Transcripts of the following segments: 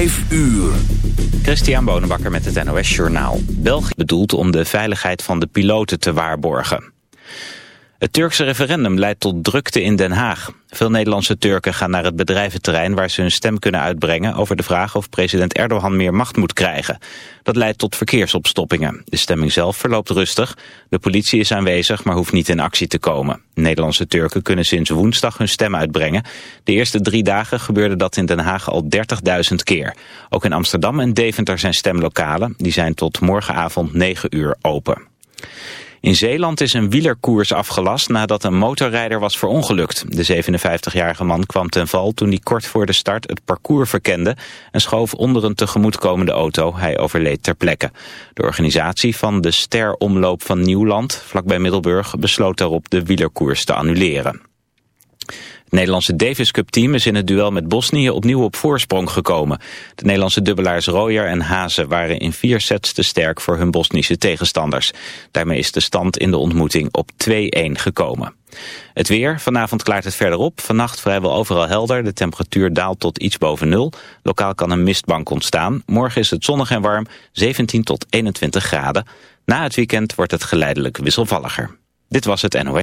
5 uur. Christian Bonenbakker met het NOS Journaal. België bedoelt om de veiligheid van de piloten te waarborgen. Het Turkse referendum leidt tot drukte in Den Haag. Veel Nederlandse Turken gaan naar het bedrijventerrein waar ze hun stem kunnen uitbrengen over de vraag of president Erdogan meer macht moet krijgen. Dat leidt tot verkeersopstoppingen. De stemming zelf verloopt rustig. De politie is aanwezig, maar hoeft niet in actie te komen. Nederlandse Turken kunnen sinds woensdag hun stem uitbrengen. De eerste drie dagen gebeurde dat in Den Haag al 30.000 keer. Ook in Amsterdam en Deventer zijn stemlokalen. Die zijn tot morgenavond 9 uur open. In Zeeland is een wielerkoers afgelast nadat een motorrijder was verongelukt. De 57-jarige man kwam ten val toen hij kort voor de start het parcours verkende en schoof onder een tegemoetkomende auto. Hij overleed ter plekke. De organisatie van de Steromloop van Nieuwland, vlakbij Middelburg, besloot daarop de wielerkoers te annuleren. Nederlandse Davis Cup team is in het duel met Bosnië opnieuw op voorsprong gekomen. De Nederlandse dubbelaars Royer en Hazen waren in vier sets te sterk voor hun Bosnische tegenstanders. Daarmee is de stand in de ontmoeting op 2-1 gekomen. Het weer, vanavond klaart het verder op. Vannacht vrijwel overal helder. De temperatuur daalt tot iets boven nul. Lokaal kan een mistbank ontstaan. Morgen is het zonnig en warm, 17 tot 21 graden. Na het weekend wordt het geleidelijk wisselvalliger. Dit was het NOS.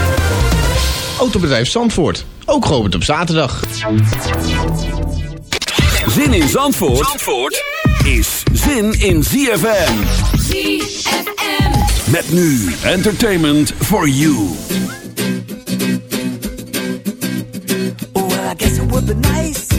Autobedrijf Zandvoort, ook geopend op zaterdag. Zin in Zandvoort, Zandvoort is zin in ZFM. ZFM. Met nu entertainment for you. Oh, well, I guess it would be nice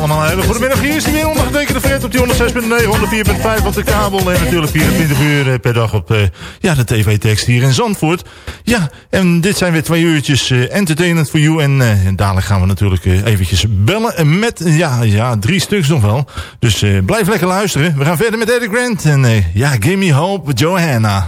allemaal een hele goede middag. Hier is hij weer ondergetekende vet op die 106.9, 104.5 op de kabel. En natuurlijk 24 uur eh, per dag op eh, ja, de tv-tekst hier in Zandvoort. Ja, en dit zijn weer twee uurtjes eh, entertainment for you. En, dadelijk gaan we natuurlijk eventjes bellen met ja, ja, drie stuks nog wel. Dus blijf lekker luisteren. We gaan verder met Eddie Grant en ja, Gimme Hope Johanna.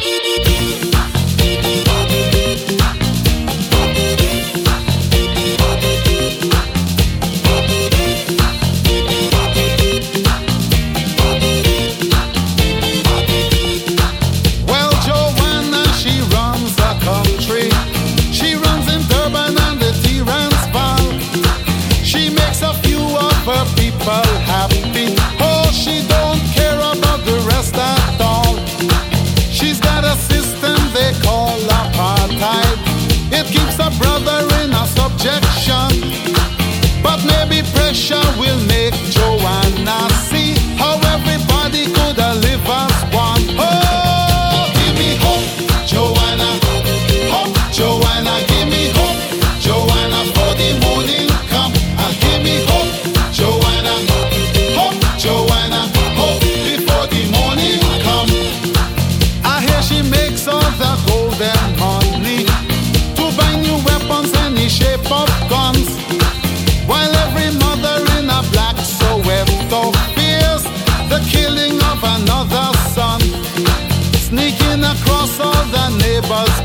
us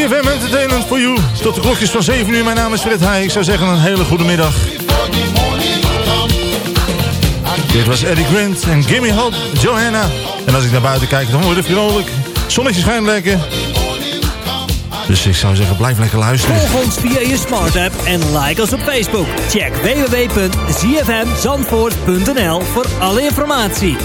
ZFM Entertainment for You. Tot de klokjes van 7 uur. Mijn naam is Fred Heij. Ik zou zeggen een hele goede middag. Dit was Eddie Grant en Gimme Hop, Johanna. En als ik naar buiten kijk, dan wordt het vrolijk. Zonnetje schijnt lekker. Dus ik zou zeggen, blijf lekker luisteren. Volg ons via je smart app en like ons op Facebook. Check www.zfmzandvoort.nl voor alle informatie.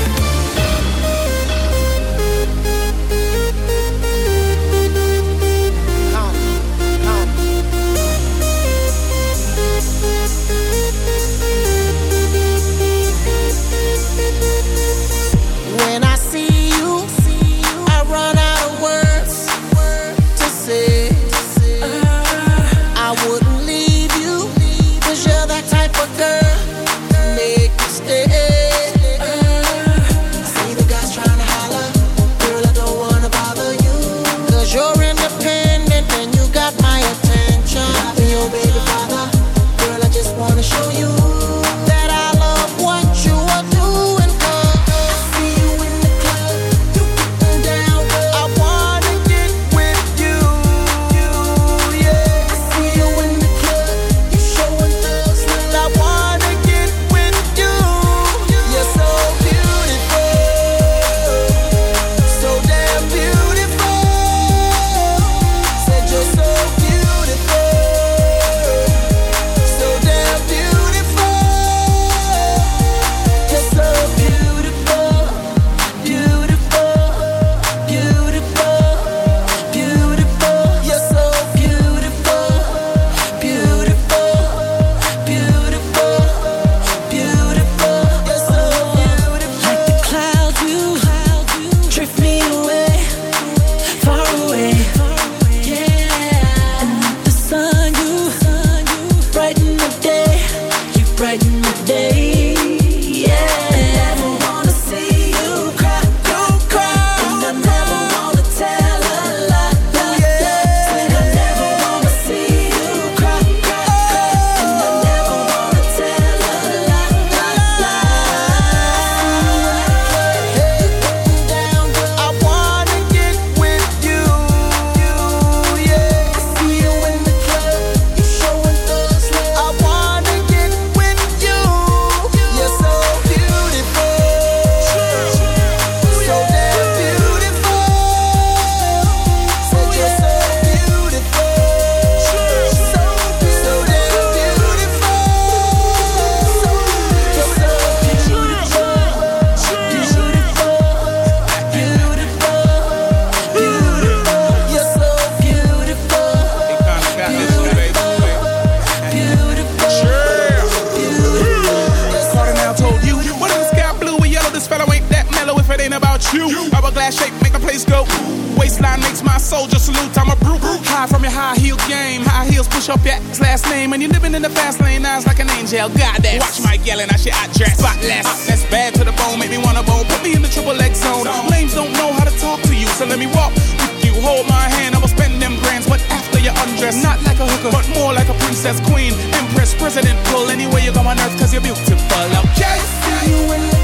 Princess, queen, empress, president. Pull anywhere you go on earth. Cause you're beautiful. Okay? See you in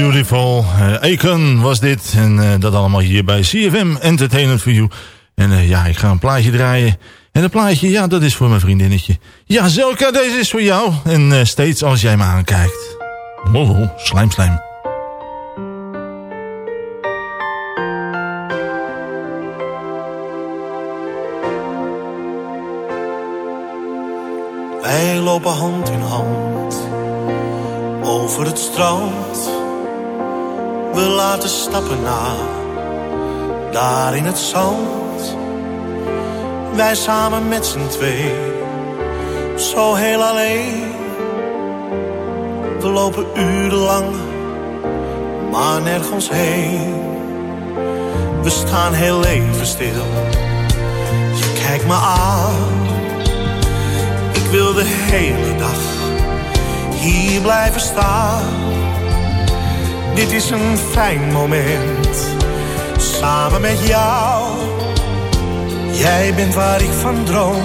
beautiful. Uh, was dit. En uh, dat allemaal hier bij CFM Entertainment for You. En uh, ja, ik ga een plaatje draaien. En dat plaatje, ja, dat is voor mijn vriendinnetje. Ja, Zelka, deze is voor jou. En steeds als jij me aankijkt. Oh slijm, slijm. Wij lopen hand in hand over het strand. We laten stappen na, daar in het zand. Wij samen met z'n twee, zo heel alleen. We lopen urenlang, maar nergens heen. We staan heel even stil, je kijkt me aan. Ik wil de hele dag hier blijven staan. Dit is een fijn moment, samen met jou. Jij bent waar ik van droom,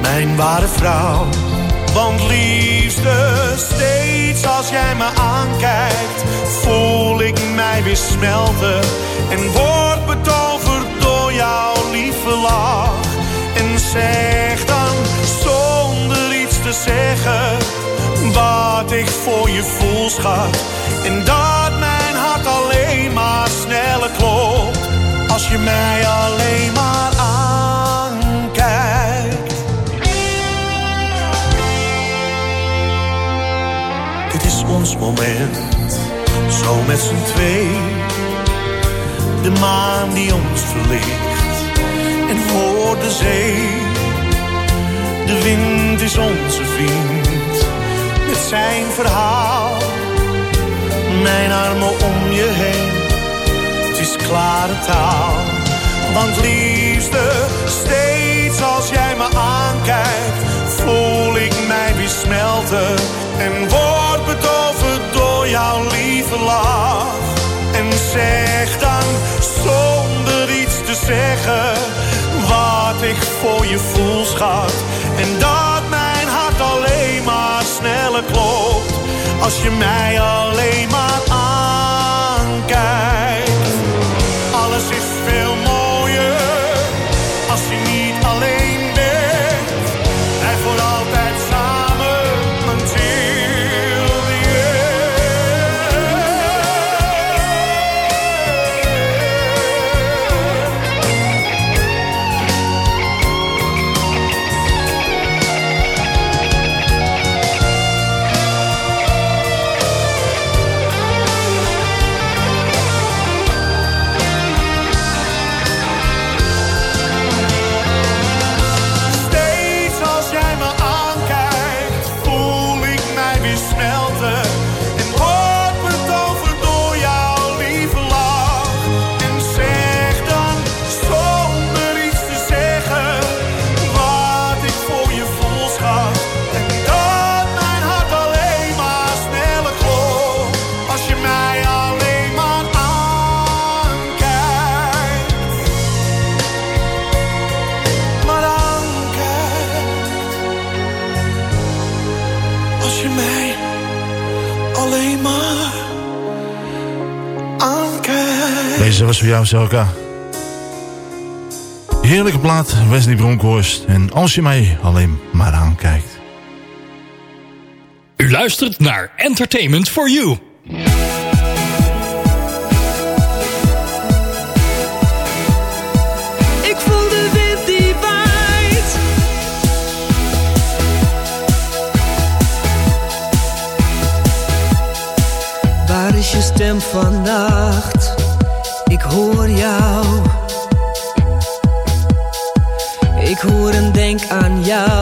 mijn ware vrouw. Want liefste, steeds als jij me aankijkt, voel ik mij weer smelten. En word betoverd door jouw lieve lach. En zeg dan, zonder iets te zeggen wat ik voor je voel, schat. En dat mijn hart alleen maar sneller klopt. Als je mij alleen maar aankijkt. Dit is ons moment, zo met z'n twee. De maan die ons verlicht en voor de zee. De wind is onze vriend met zijn verhaal. Mijn armen om je heen, het is klare taal. Want liefste, steeds als jij me aankijkt, voel ik mij weer smelten. En word betoverd door jouw lieve lach. En zeg dan, zonder iets te zeggen, wat ik voor je voel, schat. En alleen maar sneller klopt als je mij alleen maar aankijkt. Deze was voor jou, Zelka. Heerlijke plaat, Wesley Bronkhorst. En als je mij alleen maar aankijkt. U luistert naar Entertainment for You. denk aan jou.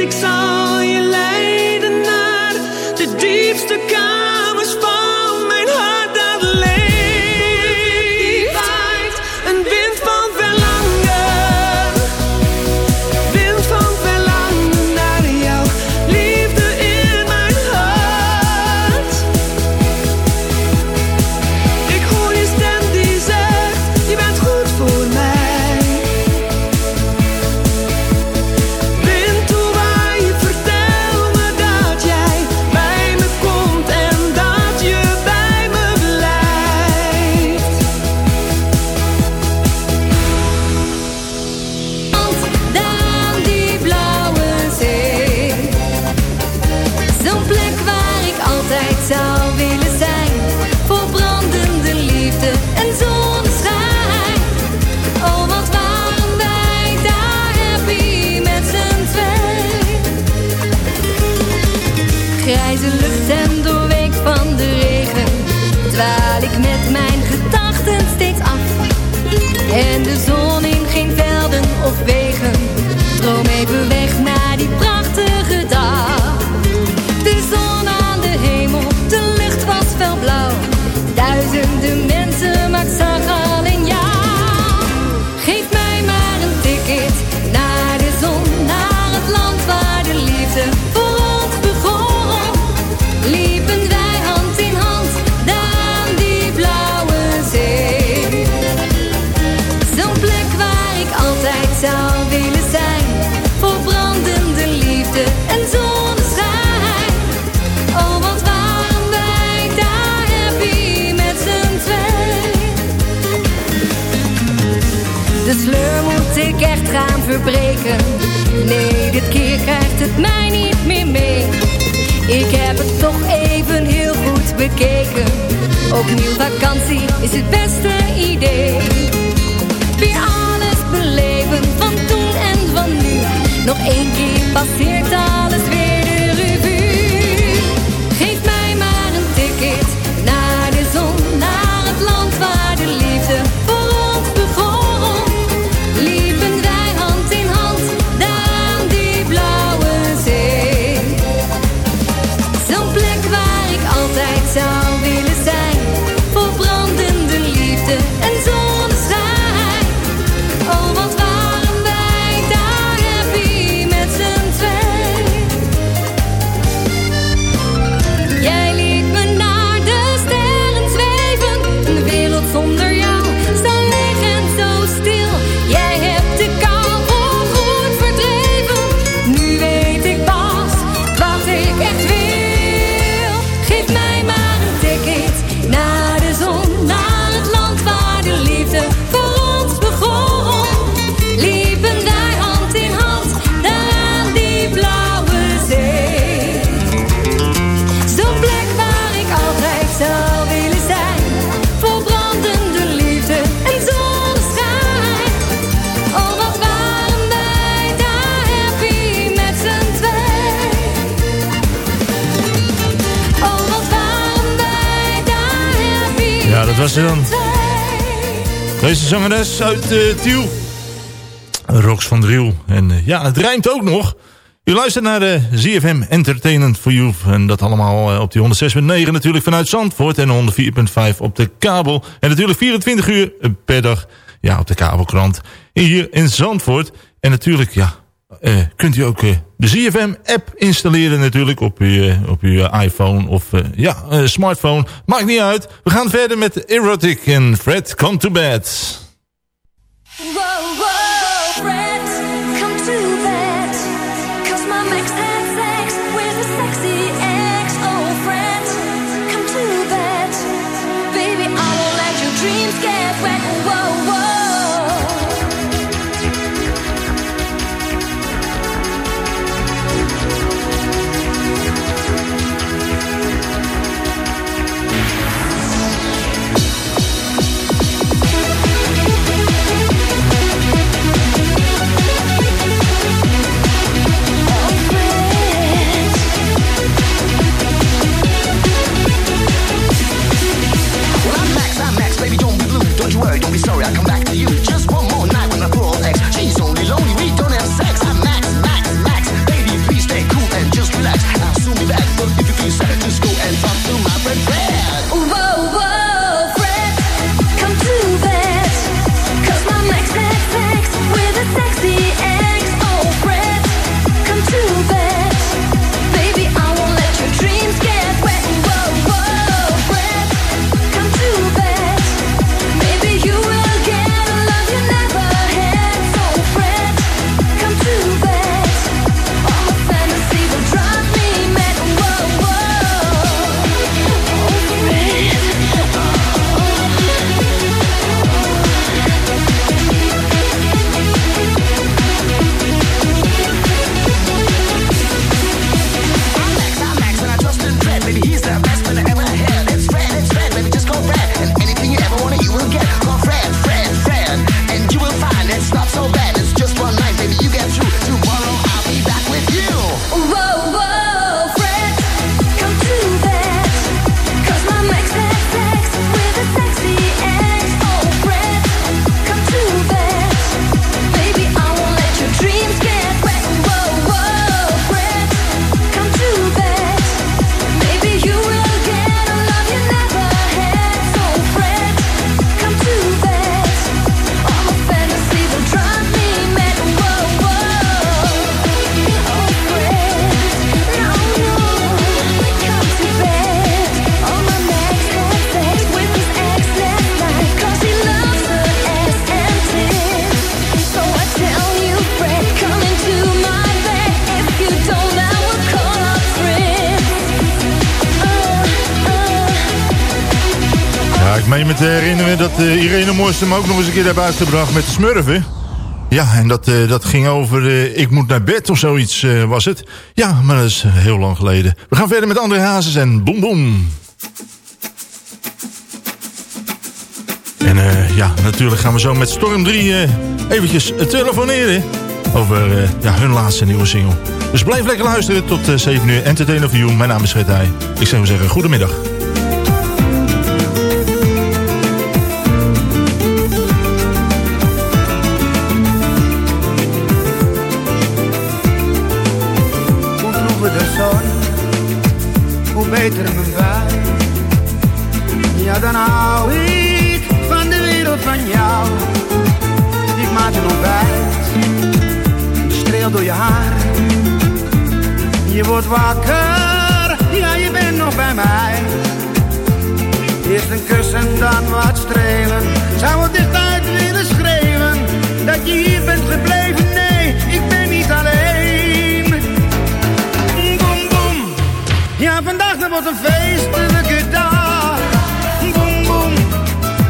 music song. Nee, dit keer krijgt het mij niet meer mee. Ik heb het toch even heel goed bekeken. Opnieuw vakantie Deze zangeres uit uh, Tiel. Rox van Driel. En uh, ja, het rijmt ook nog. U luistert naar de ZFM Entertainment for You. En dat allemaal op die 106.9 natuurlijk vanuit Zandvoort. En 104.5 op de kabel. En natuurlijk 24 uur per dag ja, op de kabelkrant. Hier in Zandvoort. En natuurlijk, ja, uh, kunt u ook uh, de ZFM-app installeren natuurlijk op uw, uh, op uw iPhone of ja, smartphone. Maakt niet uit. We gaan verder met Erotic en Fred Come to Bed. Don't don't be sorry, I'll come back uh, Irene Moost hem ook nog eens een keer hebben uitgebracht met smurfen. Ja, en dat, uh, dat ging over uh, ik moet naar bed of zoiets was het. Ja, maar dat is heel lang geleden. We gaan verder met André Hazes en Boom Boom. En ja, natuurlijk gaan we zo met Storm 3 eventjes telefoneren over ja, hun laatste nieuwe single. Dus blijf lekker luisteren tot 7 uur. Entertainer for You, mijn naam is Heij. Ik zou zeggen, goedemiddag. Ja, dan hou ik van de wereld van jou. Ik maak een ontbijt, je streelt door je haar. Je wordt wakker, ja, je bent nog bij mij. Eerst een kus en dan wat strelen. Zou het eens tijd willen schreeuwen dat je hier bent gebleven? Nee, Vandaag dat wordt een feestelijke dag. Boom, boom.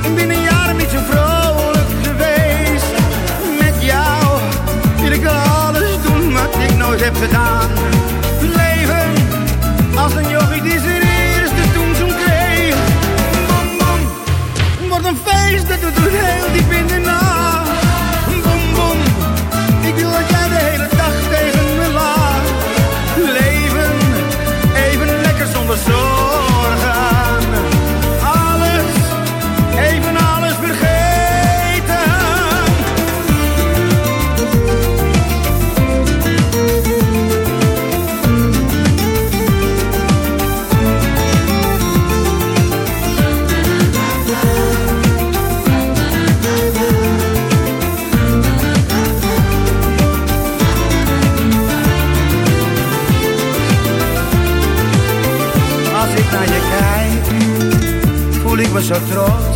Ik ben een jaar niet zo vrolijk geweest. Met jou wil ik alles doen wat ik nooit heb gedaan. Leven als een jochie die zijn eerste toen zo'n kreeg. Boom, boom. Wordt een feest dat doet heel diep in de nacht. Me zo trots.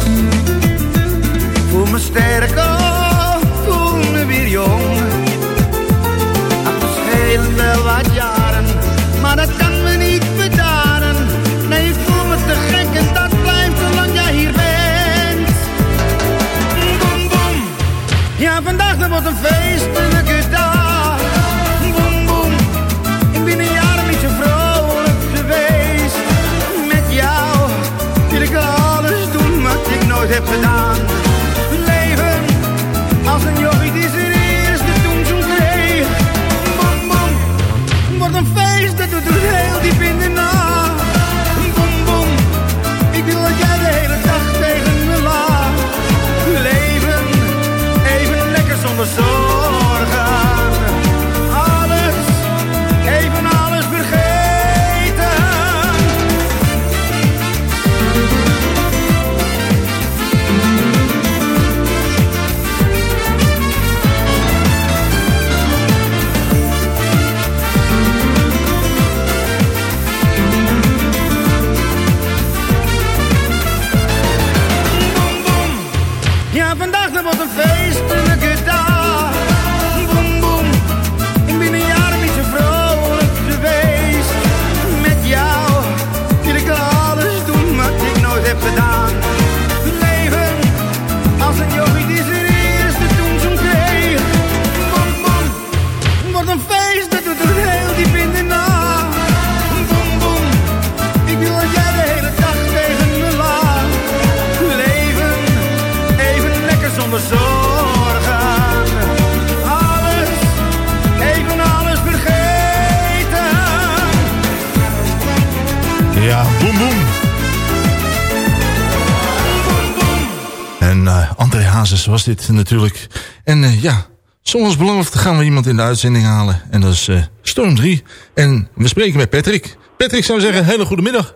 Was dit natuurlijk. En eh, ja, zoals beloofd gaan we iemand in de uitzending halen. En dat is eh, Storm 3. En we spreken met Patrick. Patrick zou zeggen, hele goede middag.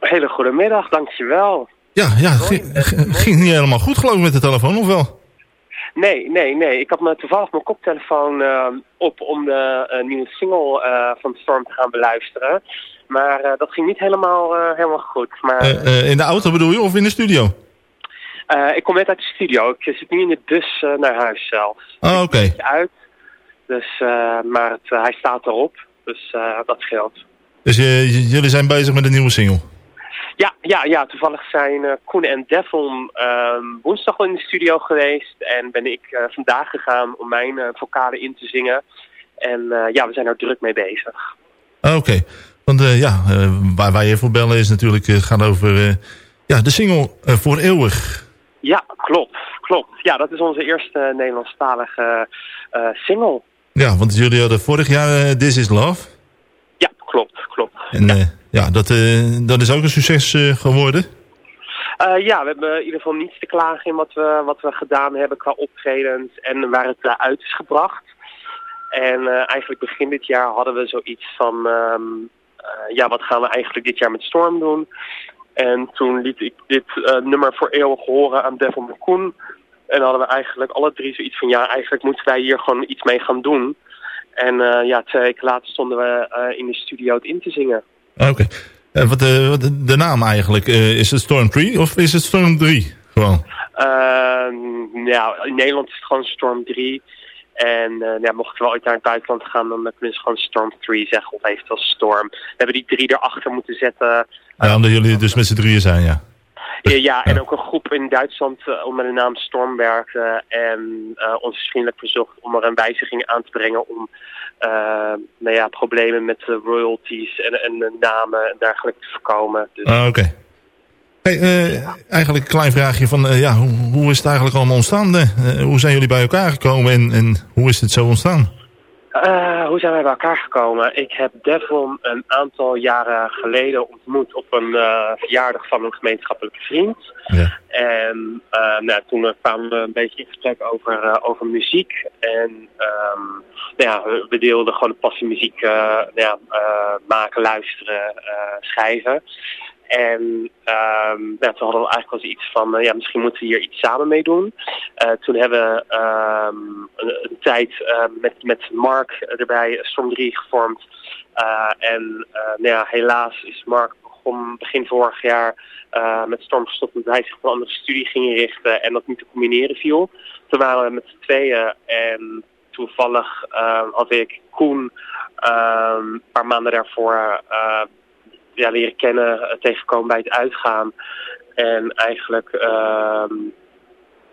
Hele goede middag, dankjewel. Ja, ja ging, niet helemaal goed geloof ik met de telefoon, of wel? Nee, nee, nee. Ik had me toevallig mijn koptelefoon eh, op om de nieuwe single van Storm te gaan beluisteren. Maar dat ging niet helemaal, helemaal goed. Maar in de auto bedoel je, of in de studio? Eh, ik kom net uit de studio. Ik zit nu in de bus eh, naar huis zelf. Oh, oké. Ik uit. Dus, eh, maar het, hij staat erop. Dus dat scheelt. Dus jullie zijn bezig met een nieuwe single? Ja, ja, ja, toevallig zijn Koen en Devon ehm, woensdag al in de studio geweest. En ben ik vandaag gegaan om mijn vocalen in te zingen. En ja, we zijn er druk mee bezig. Ah, Oké. Want ja, waar wij je voor bellen is natuurlijk, het gaat over ja, de single Voor Eeuwig. Ja, klopt, klopt. Ja, dat is onze eerste Nederlandstalige eh, single. Ja, want jullie hadden vorig jaar eh, This Is Love. Ja, klopt, klopt. En ja, ja dat, dat is ook een succes geworden. Ja, we hebben in ieder geval niets te klagen in wat we, wat we gedaan hebben qua optredens en waar het uit is gebracht. En eigenlijk begin dit jaar hadden we zoiets van, ehm, eh, ja, wat gaan we eigenlijk dit jaar met Storm doen? En toen liet ik dit eh, nummer voor eeuwig horen aan en Koen. En hadden we eigenlijk alle drie zoiets van, ja, eigenlijk moeten wij hier gewoon iets mee gaan doen. En eh, ja, twee weken later stonden we eh, in de studio het in te zingen. Ah, Oké. Eh, wat, wat de, de naam eigenlijk? is het Storm 3 of is het Storm 3? Gewoon. Ehm, ja, in Nederland is het gewoon Storm 3. En eh, ja, mocht ik wel ooit naar het buitenland gaan, dan kunnen ze gewoon Storm 3 zeggen of eventueel Storm. We hebben die drie erachter moeten zetten. Ja, omdat jullie dus met z'n drieën zijn, ja. Ja, ja, en ook een groep in Duitsland uh, onder de naam Storm werkte. En uh, ons vriendelijk verzocht om er een wijziging aan te brengen om uh, nou ja, problemen met de royalties en, en de namen en dergelijke te voorkomen. Dus... Ah, Oké. Okay. Hey, uh, eigenlijk een klein vraagje van, uh, ja, hoe, hoe, is het eigenlijk allemaal ontstaan? Uh, hoe zijn jullie bij elkaar gekomen en, en hoe is het zo ontstaan? Hoe zijn wij bij elkaar gekomen? Ik heb Devon een aantal jaren geleden ontmoet op een verjaardag van een gemeenschappelijke vriend. Ja. En nou, toen kwamen we een beetje in gesprek over, over muziek. En um, nou ja, we deelden gewoon de passie muziek nou ja, maken, luisteren, schrijven. En um, toen hadden we eigenlijk wel iets van, uh, ja, misschien moeten we hier iets samen mee doen. Uh, toen hebben we um, een, tijd uh, met, met Mark erbij Storm 3 gevormd. en nou ja, helaas is Mark begon begin vorig jaar eh, met Storm gestopt omdat hij zich op een andere studie ging richten en dat niet te combineren viel. Toen waren we met z'n tweeën en toevallig eh, had ik Koen eh, een paar maanden daarvoor eh, ja, leren kennen, eh, tegenkomen bij het uitgaan. En eigenlijk ehm,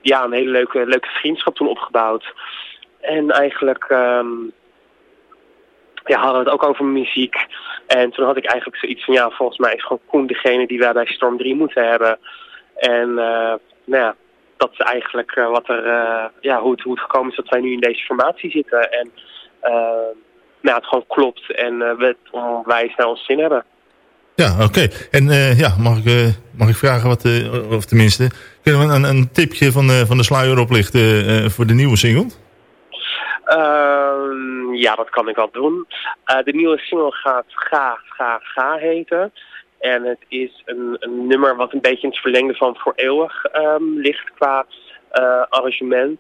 ja, een hele leuke, leuke vriendschap toen opgebouwd. En eigenlijk ehm, ja, hadden we het ook over muziek. En toen had ik eigenlijk zoiets van, ja, volgens mij is gewoon Koen degene die wij bij Storm 3 moeten hebben. En eh, nou ja, dat is eigenlijk eh, wat er, ja, hoe het, hoe het gekomen is dat wij nu in deze formatie zitten. En nou ja, het gewoon klopt en we het onwijs naar ons zin hebben. Ja, oké. En eh, ja, mag ik, eh, mag ik vragen wat, eh, of tenminste, kunnen we een, een tipje van, de van de sluier oplichten voor de nieuwe single? Ehm, ja, dat kan ik wel doen. De nieuwe single gaat Ga, Ga, Ga heten. En het is een, een nummer wat een beetje in het verlengde van Voor Eeuwig ehm, ligt qua arrangement.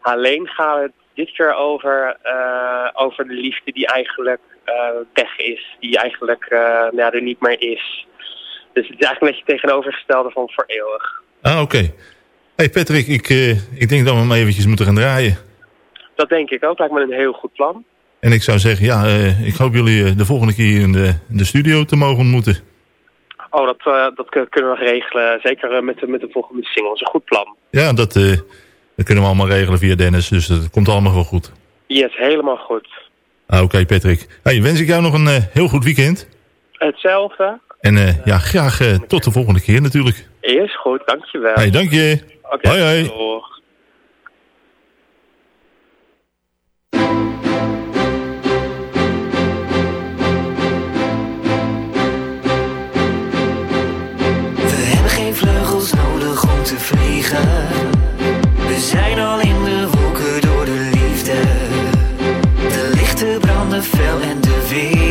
Alleen gaat het dit keer over, eh, over de liefde die eigenlijk eh, weg is. Die eigenlijk nou ja, er niet meer is. Dus het is eigenlijk een beetje tegenovergestelde van Voor Eeuwig. Ah, oké. hey Patrick, ik, ik denk dat we hem eventjes moeten gaan draaien. Dat denk ik ook. Lijkt me een heel goed plan. En ik zou zeggen, ja, ik hoop jullie de volgende keer in de, in de studio te mogen ontmoeten. Oh, dat, dat kun- kunnen we regelen. Zeker met, de, met de volgende single. Dat is een goed plan. Ja, dat, dat kunnen we allemaal regelen via Dennis, dus dat komt allemaal wel goed. Yes, helemaal goed. Ah, oké Patrick. Hey, wens ik jou nog een eh, heel goed weekend. Hetzelfde. En eh, ja, graag eh, tot de volgende keer natuurlijk. Is goed, dankjewel. Hey, dank je. Oké, hoi hoi. We hebben geen vleugels nodig om te vliegen. We zijn al in de wolken door de liefde. De lichten branden fel en de wereld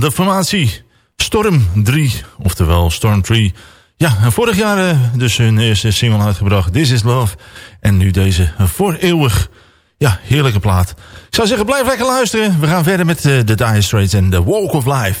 de formatie Storm 3, oftewel Storm 3. Ja, vorig jaar eh, dus hun eerste single uitgebracht, This Is Love. En nu deze voor eeuwig. Ja, heerlijke plaat. Ik zou zeggen, blijf lekker luisteren. We gaan verder met eh, de Dire Straits en The Walk of Life.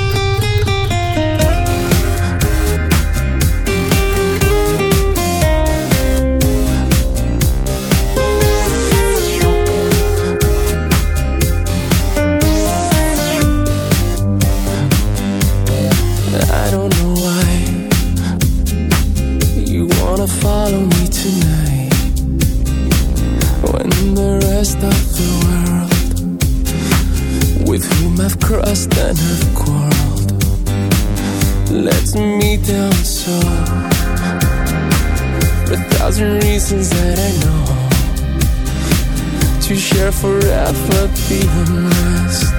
to share forever be unrest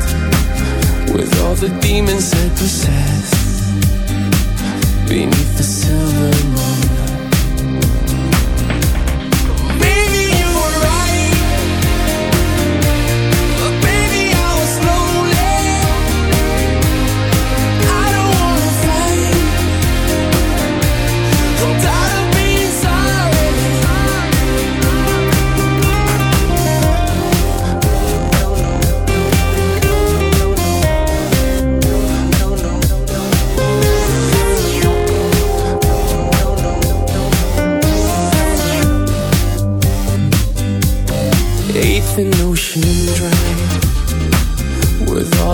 with all the demons I possess beneath the silver moon.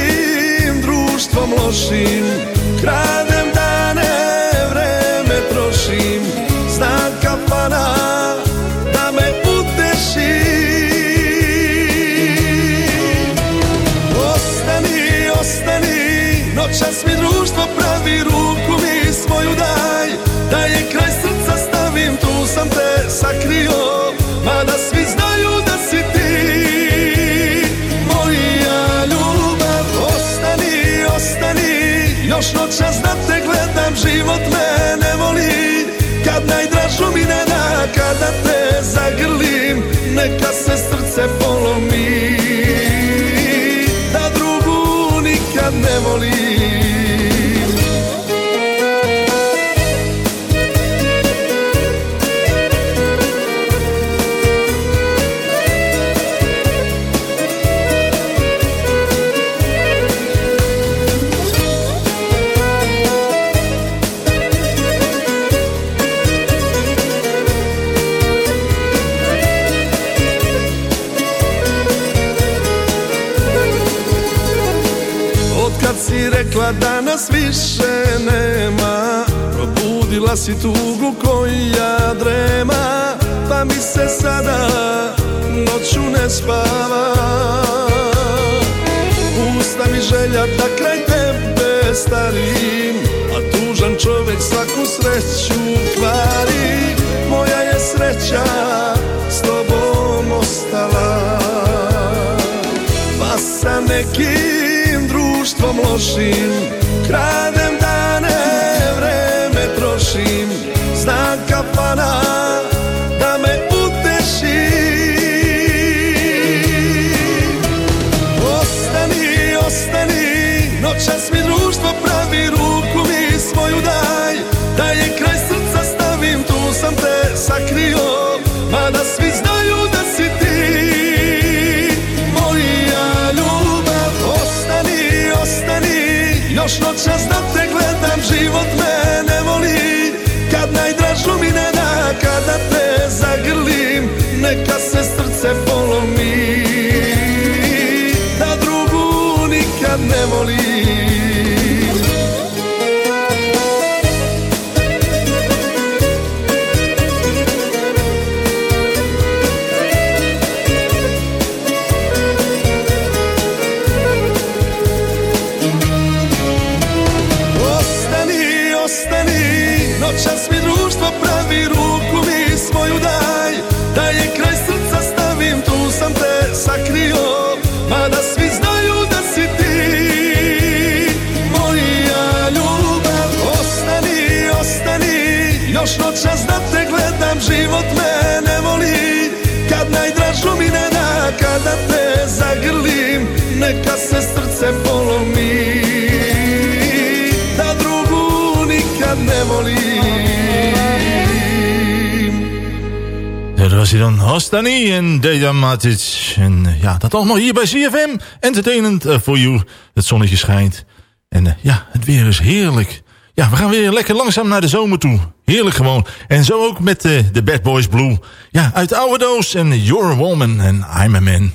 tim društvom lošim Kradem dane, vreme trošim. Znam kafana da me uteši Ostani, ostani, noćas mi društvo pravi Ruku mi svoju daj, da je kraj srca stavim Tu sam te sakrio, mada svi znaju da noćas da te gledam Život me ne voli. Kad najdražu mi ne da Kada te zagrlim Neka se srce polomi. Da drugu nikad ne volim nas više nema. Probudila si tugu koja drema Pa mi se sada noću ne spava. Usta mi želja da kraj tebe starim A tužan čovjek svaku sreću kvari. Moja je sreća s tobom ostala. Pa sa nekim društvom lošim Kradem dane, vreme trošim Znak kafana se fue. Was hij dan. Hostani en Deja Matic. En eh, ja, dat allemaal hier bij CFM. Entertainment eh, for you. Het zonnetje schijnt. En eh, ja, het weer is heerlijk. Ja, we gaan weer lekker langzaam naar de zomer toe. Heerlijk gewoon. En zo ook met de Bad Boys Blue. Ja, uit de oude doos. En You're a Woman en I'm a Man.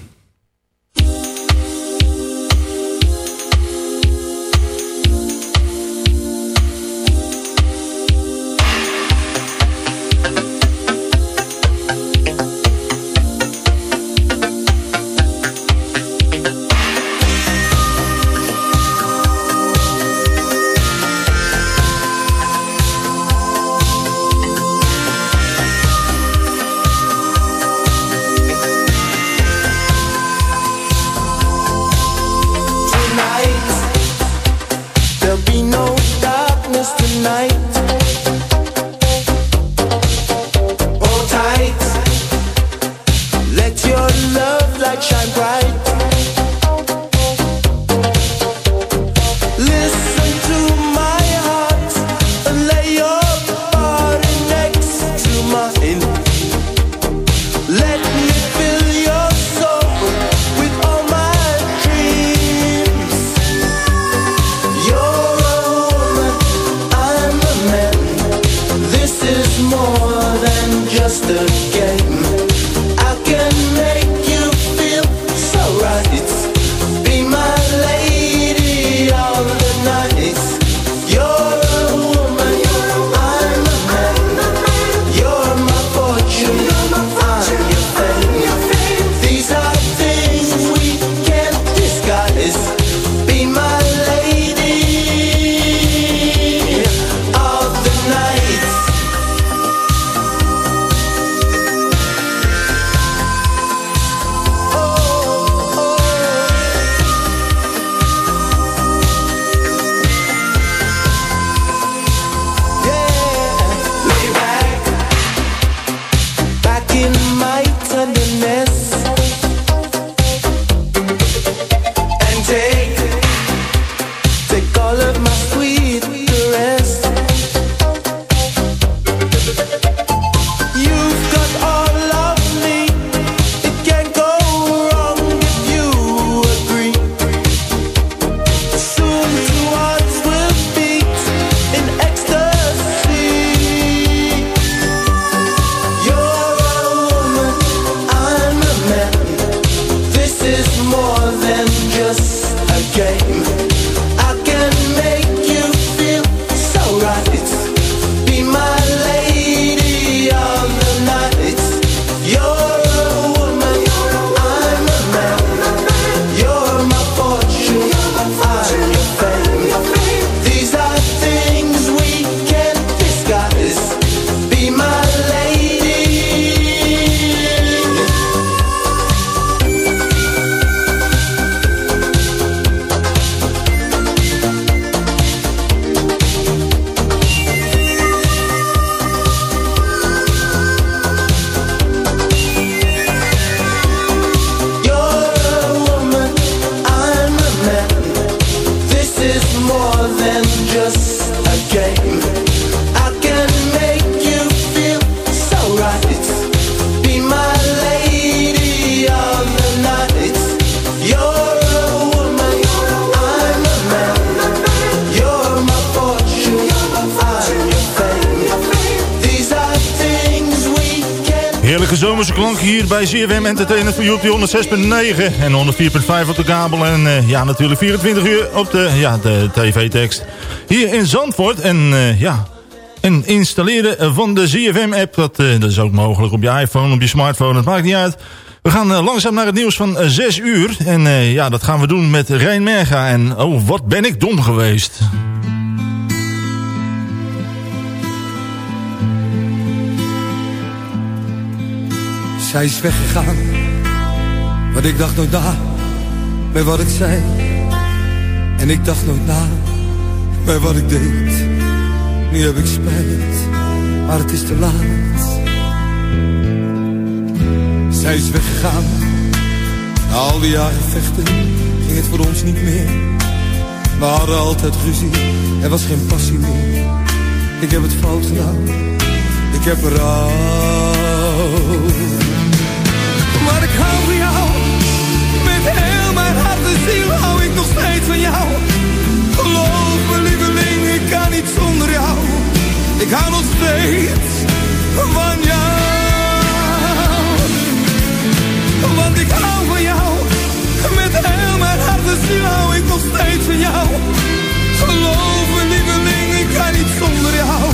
Bij ZFM Entertainment voor you op die 106.9 en 104.5 op de kabel. En uh, ja, natuurlijk 24 uur op de, ja, de tv-tekst hier in Zandvoort. En uh, ja, en installeren van de ZFM-app, dat, uh, dat is ook mogelijk op je iPhone, op je smartphone, het maakt niet uit. We gaan langzaam naar het nieuws van 6 uur. En ja, dat gaan we doen met Rijn Merga. En oh, wat ben ik dom geweest. Zij is weggegaan, maar ik dacht nooit na bij wat ik zei. En ik dacht nooit na bij wat ik deed. Nu heb ik spijt, maar het is te laat. Zij is weggegaan, na al die jaren vechten ging het voor ons niet meer. We hadden altijd ruzie, er was geen passie meer. Ik heb het fout gedaan, ik heb berouw. Van jou. Geloof me lieveling, ik kan niet zonder jou. Ik hou nog steeds van jou. Want ik hou van jou. Met heel mijn hart en ziel hou ik nog steeds van jou. Geloof me lieveling, ik kan niet zonder jou.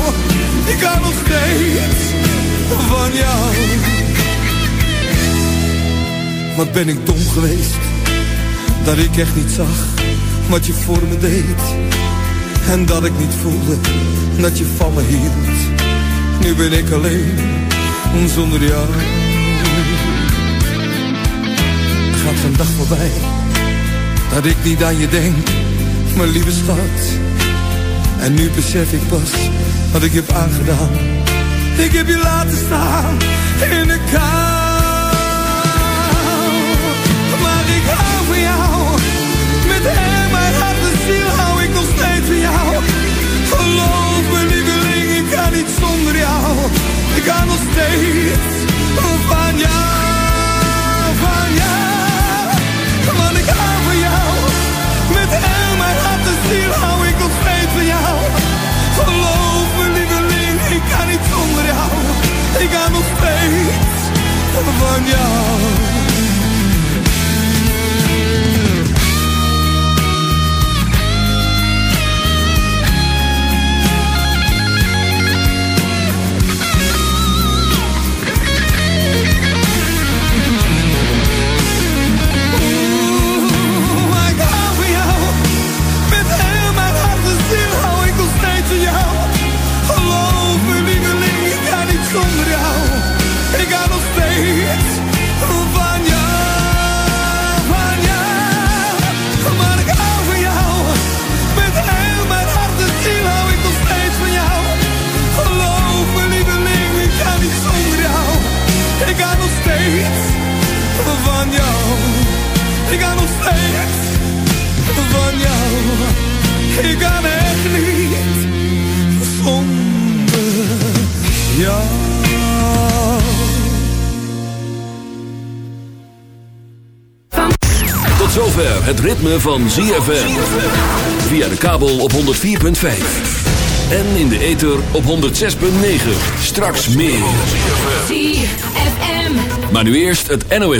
Ik hou nog steeds van jou. Wat ben ik dom geweest Dat ik echt niet zag Wat je voor me deed. En dat ik niet voelde Dat je van me hield. Nu ben ik alleen Zonder jou. Gaat geen dag voorbij Dat ik niet aan je denk Mijn lieve schat. En nu besef ik pas Wat ik heb aangedaan. Ik heb je laten staan In de kou Ik hou nog steeds van jou, van jou. Want ik hou van jou. Met heel mijn hart en ziel hou ik nog steeds van jou. Geloof me lieveling, ik kan niet zonder jou. Ik hou nog steeds van jou. Jou. Ik hou nog steeds van jou. Ik kan echt niet zonder jou. Tot zover het ritme van ZFM. Via de kabel op 104.5. En in de ether op 106.9. Straks meer. ZFM. Maar nu eerst het NOS.